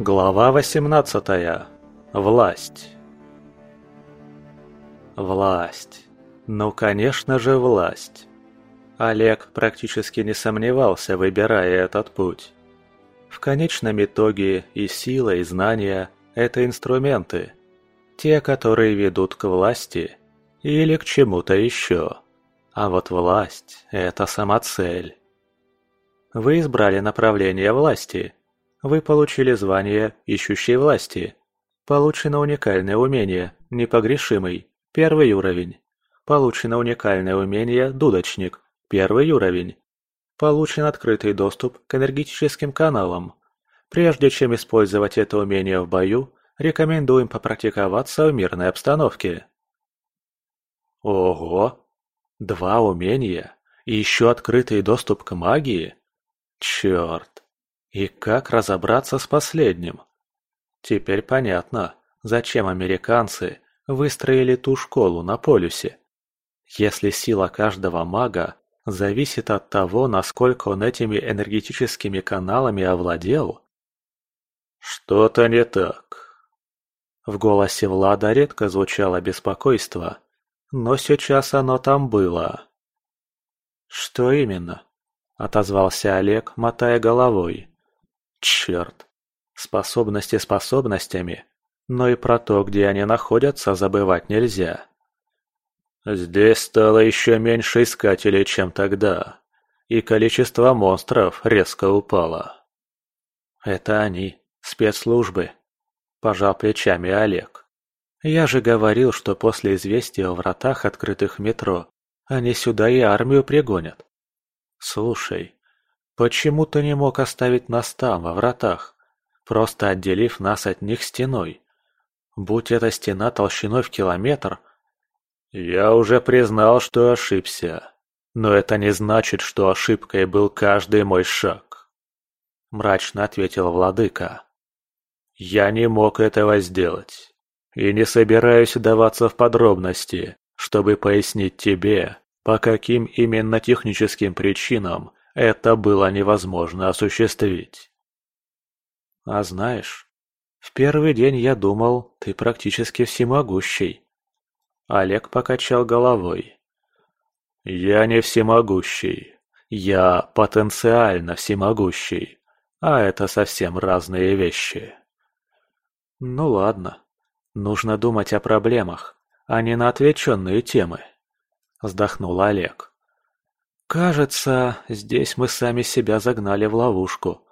Глава 18. Власть. Власть. Ну, конечно же, власть. Олег практически не сомневался, выбирая этот путь. В конечном итоге и сила, и знания – это инструменты. Те, которые ведут к власти или к чему-то еще. А вот власть – это самоцель. Вы избрали направление власти – вы получили звание «Ищущий власти». Получено уникальное умение «Непогрешимый» – первый уровень. Получено уникальное умение «Дудочник» – первый уровень. Получен открытый доступ к энергетическим каналам. Прежде чем использовать это умение в бою, рекомендуем попрактиковаться в мирной обстановке. Ого! Два умения? И еще открытый доступ к магии? Черт! И как разобраться с последним? Теперь понятно, зачем американцы выстроили ту школу на полюсе. Если сила каждого мага зависит от того, насколько он этими энергетическими каналами овладел... Что-то не так. В голосе Влада редко звучало беспокойство, но сейчас оно там было. «Что именно?» – отозвался Олег, мотая головой. Черт. Способности способностями, но и про то, где они находятся, забывать нельзя. Здесь стало еще меньше искателей, чем тогда, и количество монстров резко упало. Это они, спецслужбы, пожал плечами Олег. Я же говорил, что после известия о вратах, открытых метро, они сюда и армию пригонят. Слушай, Почему ты не мог оставить нас там, во вратах, просто отделив нас от них стеной? Будь эта стена толщиной в километр... Я уже признал, что ошибся. Но это не значит, что ошибкой был каждый мой шаг. Мрачно ответил владыка. Я не мог этого сделать. И не собираюсь вдаваться в подробности, чтобы пояснить тебе, по каким именно техническим причинам это было невозможно осуществить. А знаешь, в первый день я думал, ты практически всемогущий. Олег покачал головой. Я не всемогущий. Я потенциально всемогущий. А это совсем разные вещи. Ну ладно. Нужно думать о проблемах, а не на отвлеченные темы. Вздохнул Олег. Кажется, здесь мы сами себя загнали в ловушку.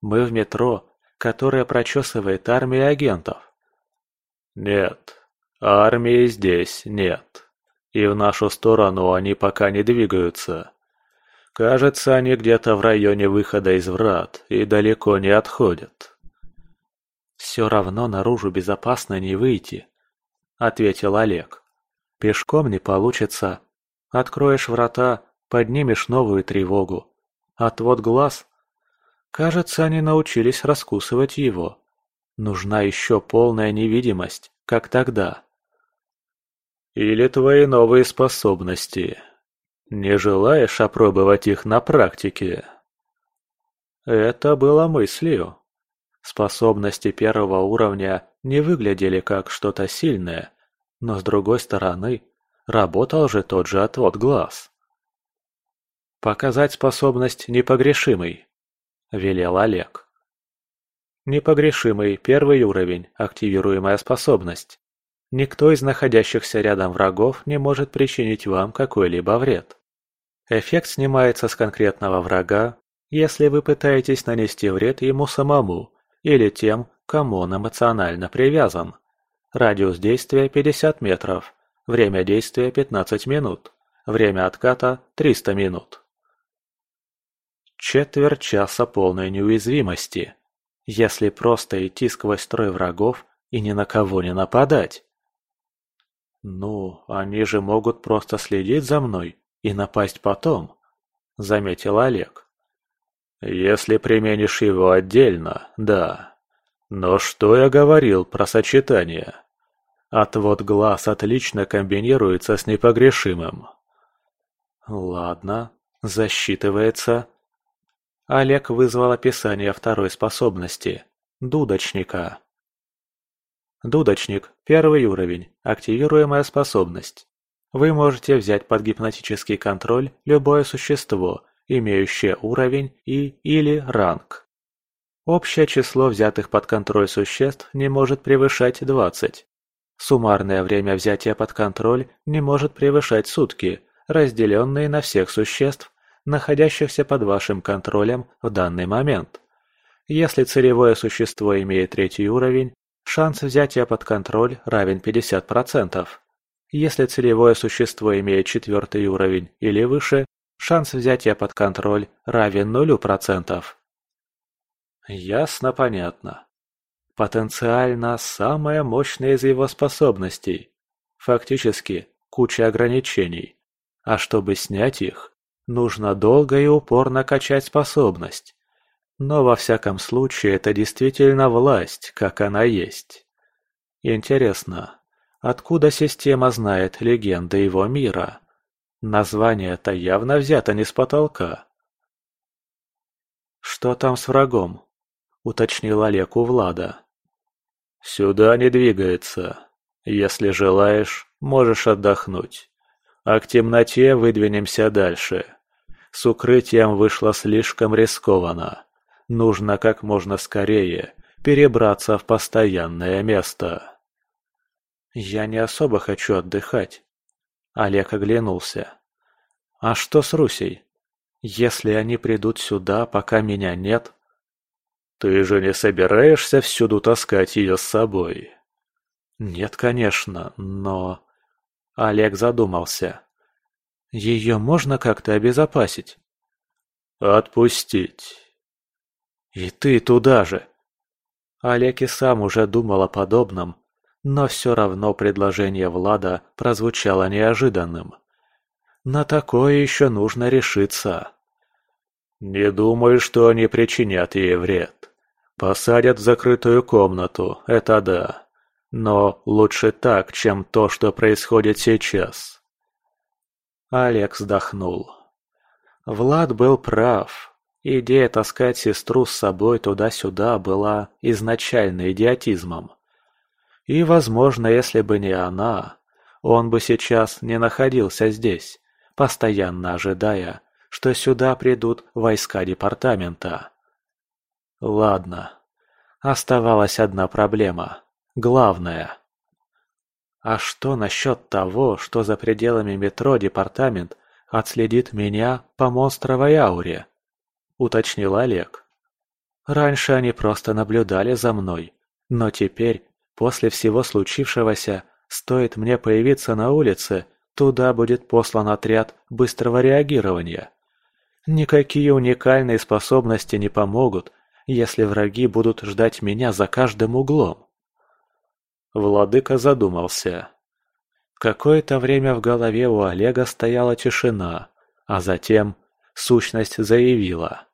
Мы в метро, которое прочесывает армия агентов. Нет, армии здесь нет. И в нашу сторону они пока не двигаются. Кажется, они где-то в районе выхода из врат и далеко не отходят. «Все равно наружу безопасно не выйти», — ответил Олег. «Пешком не получится. Откроешь врата, поднимешь новую тревогу. Отвод глаз? Кажется, они научились раскусывать его. Нужна еще полная невидимость, как тогда. Или твои новые способности. Не желаешь опробовать их на практике? Это было мыслью. Способности первого уровня не выглядели как что-то сильное, но с другой стороны, работал же тот же отвод глаз. «Показать способность непогрешимый», – велел Олег. Непогрешимый – первый уровень, активируемая способность. Никто из находящихся рядом врагов не может причинить вам какой-либо вред. Эффект снимается с конкретного врага, если вы пытаетесь нанести вред ему самому или тем, кому он эмоционально привязан. Радиус действия 50 метров, время действия 15 минут, время отката 300 минут. Четверть часа полной неуязвимости. Если просто идти сквозь строй врагов и ни на кого не нападать. «Ну, они же могут просто следить за мной и напасть потом», — заметил Олег. «Если применишь его отдельно, да. Но что я говорил про сочетание? Отвод глаз отлично комбинируется с непогрешимым». «Ладно, засчитывается», Олег вызвал описание второй способности. Дудочника. Дудочник – первый уровень, активируемая способность. Вы можете взять под гипнотический контроль любое существо, имеющее уровень и или ранг. Общее число взятых под контроль существ не может превышать 20. Суммарное время взятия под контроль не может превышать сутки, разделенные на всех существ, находящихся под вашим контролем в данный момент. Если целевое существо имеет третий уровень, шанс взятия под контроль равен 50%. Если целевое существо имеет четвертый уровень или выше, шанс взятия под контроль равен 0%. Ясно, понятно. Потенциально самая мощная из его способностей. Фактически, куча ограничений. А чтобы снять их, нужно долго и упорно качать способность. Но во всяком случае это действительно власть, как она есть. Интересно, откуда система знает легенды его мира? Название-то явно взято не с потолка. «Что там с врагом?» — уточнил Олег у Влада. «Сюда не двигается. Если желаешь, можешь отдохнуть. А к темноте выдвинемся дальше. С укрытием вышло слишком рискованно. Нужно как можно скорее перебраться в постоянное место. Я не особо хочу отдыхать. Олег оглянулся. А что с Русей? Если они придут сюда, пока меня нет... Ты же не собираешься всюду таскать ее с собой? Нет, конечно, но... Олег задумался. Ее можно как-то обезопасить? Отпустить. «И ты туда же!» Олег и сам уже думал о подобном, но все равно предложение Влада прозвучало неожиданным. На такое еще нужно решиться. «Не думаю, что они причинят ей вред. Посадят в закрытую комнату, это да. Но лучше так, чем то, что происходит сейчас». Олег вздохнул. Влад был прав. Идея таскать сестру с собой туда-сюда была изначально идиотизмом. И, возможно, если бы не она, он бы сейчас не находился здесь, постоянно ожидая, что сюда придут войска департамента. Ладно. Оставалась одна проблема. Главная. А что насчет того, что за пределами метро департамент отследит меня по монстровой ауре? – уточнил Олег. «Раньше они просто наблюдали за мной, но теперь, после всего случившегося, стоит мне появиться на улице, туда будет послан отряд быстрого реагирования. Никакие уникальные способности не помогут, если враги будут ждать меня за каждым углом». Владыка задумался. Какое-то время в голове у Олега стояла тишина, а затем сущность заявила.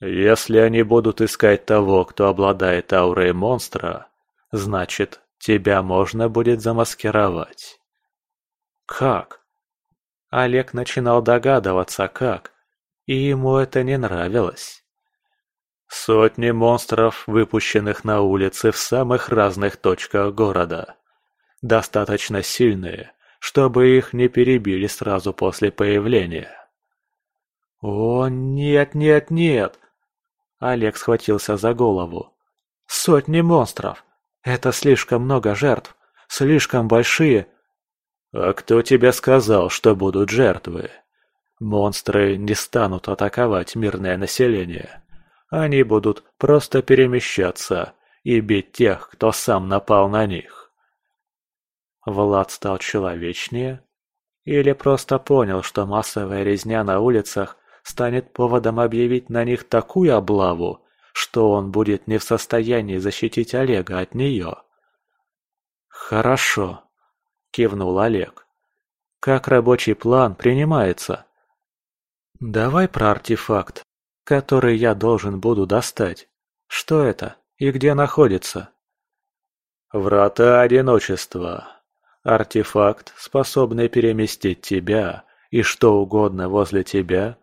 Если они будут искать того, кто обладает аурой монстра, значит, тебя можно будет замаскировать. Как? Олег начинал догадываться, как, и ему это не нравилось. Сотни монстров, выпущенных на улицы в самых разных точках города. Достаточно сильные, чтобы их не перебили сразу после появления. «О, нет, нет, нет!» Олег схватился за голову. «Сотни монстров! Это слишком много жертв! Слишком большие!» «А кто тебе сказал, что будут жертвы? Монстры не станут атаковать мирное население. Они будут просто перемещаться и бить тех, кто сам напал на них». Влад стал человечнее? Или просто понял, что массовая резня на улицах станет поводом объявить на них такую облаву, что он будет не в состоянии защитить Олега от нее. «Хорошо», – кивнул Олег. «Как рабочий план принимается?» «Давай про артефакт, который я должен буду достать. Что это и где находится?» «Врата одиночества. Артефакт, способный переместить тебя и что угодно возле тебя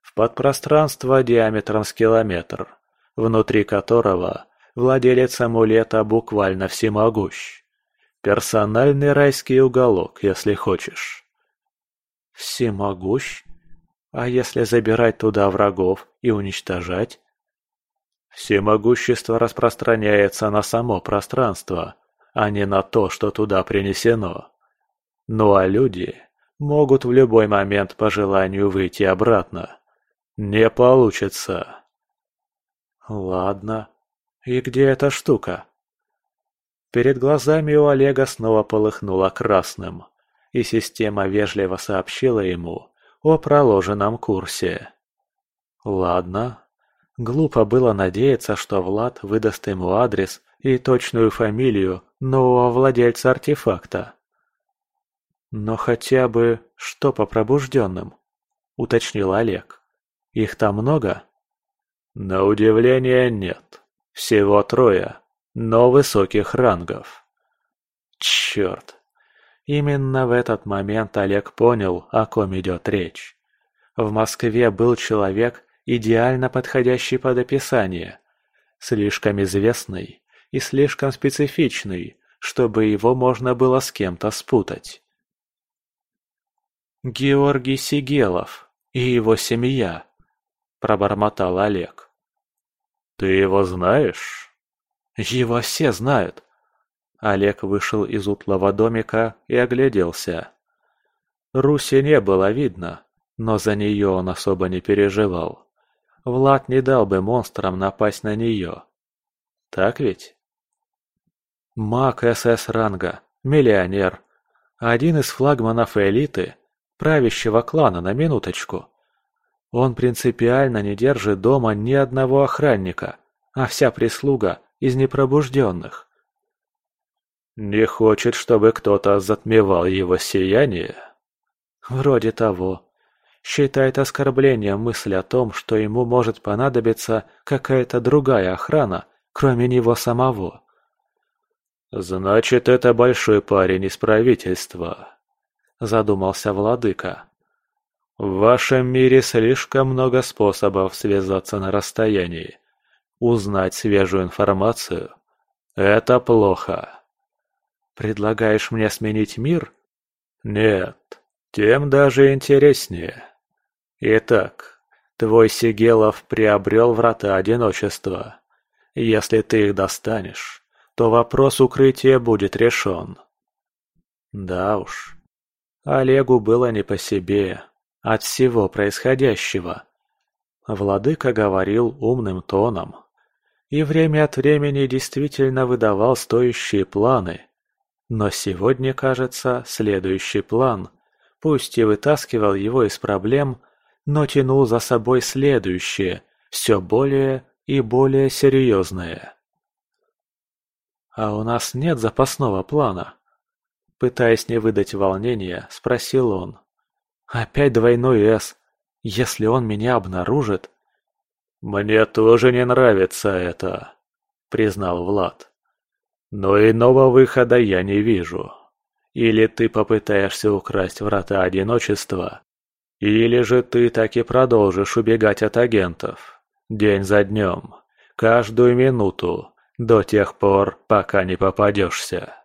в подпространство диаметром с километр, внутри которого владелец амулета буквально всемогущ. Персональный райский уголок, если хочешь. Всемогущ? А если забирать туда врагов и уничтожать? Всемогущество распространяется на само пространство, а не на то, что туда принесено. Ну а люди могут в любой момент по желанию выйти обратно. Не получится. Ладно. И где эта штука? Перед глазами у Олега снова полыхнуло красным, и система вежливо сообщила ему о проложенном курсе. Ладно. Глупо было надеяться, что Влад выдаст ему адрес и точную фамилию нового владельца артефакта. «Но хотя бы что по пробужденным?» – уточнил Олег. «Их там много?» «На удивление нет. Всего трое, но высоких рангов». «Черт!» Именно в этот момент Олег понял, о ком идет речь. В Москве был человек, идеально подходящий под описание. Слишком известный и слишком специфичный, чтобы его можно было с кем-то спутать. «Георгий Сигелов и его семья», – пробормотал Олег. «Ты его знаешь?» «Его все знают». Олег вышел из утлого домика и огляделся. Руси не было видно, но за нее он особо не переживал. Влад не дал бы монстрам напасть на нее. Так ведь? Маг СС ранга, миллионер, один из флагманов элиты, правящего клана на минуточку. Он принципиально не держит дома ни одного охранника, а вся прислуга из непробужденных. Не хочет, чтобы кто-то затмевал его сияние? Вроде того. Считает оскорблением мысль о том, что ему может понадобиться какая-то другая охрана, кроме него самого. Значит, это большой парень из правительства задумался владыка. В вашем мире слишком много способов связаться на расстоянии. Узнать свежую информацию – это плохо. Предлагаешь мне сменить мир? Нет, тем даже интереснее. Итак, твой Сигелов приобрел врата одиночества. Если ты их достанешь, то вопрос укрытия будет решен. Да уж, Олегу было не по себе от всего происходящего. Владыка говорил умным тоном и время от времени действительно выдавал стоящие планы. Но сегодня, кажется, следующий план, пусть и вытаскивал его из проблем, но тянул за собой следующее, все более и более серьезное. «А у нас нет запасного плана», Пытаясь не выдать волнения, спросил он. «Опять двойной «С». Если он меня обнаружит...» «Мне тоже не нравится это», — признал Влад. «Но иного выхода я не вижу. Или ты попытаешься украсть врата одиночества, или же ты так и продолжишь убегать от агентов. День за днем, каждую минуту, до тех пор, пока не попадешься».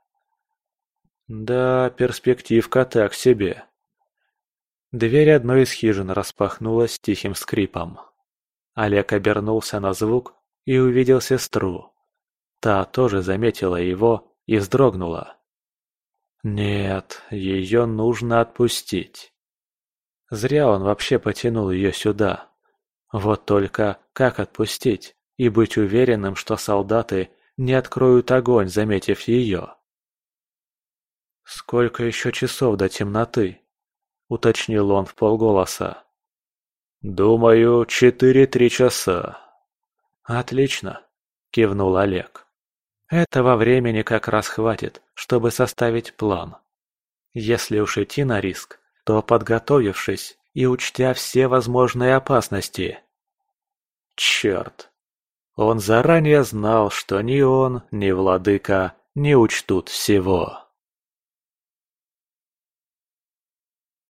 Да, перспективка так себе. Дверь одной из хижин распахнулась тихим скрипом. Олег обернулся на звук и увидел сестру. Та тоже заметила его и вздрогнула. Нет, ее нужно отпустить. Зря он вообще потянул ее сюда. Вот только как отпустить и быть уверенным, что солдаты не откроют огонь, заметив ее? «Сколько еще часов до темноты?» — уточнил он в полголоса. «Думаю, четыре-три часа». «Отлично», — кивнул Олег. «Этого времени как раз хватит, чтобы составить план. Если уж идти на риск, то подготовившись и учтя все возможные опасности». Черт! Он заранее знал, что ни он, ни владыка не учтут всего.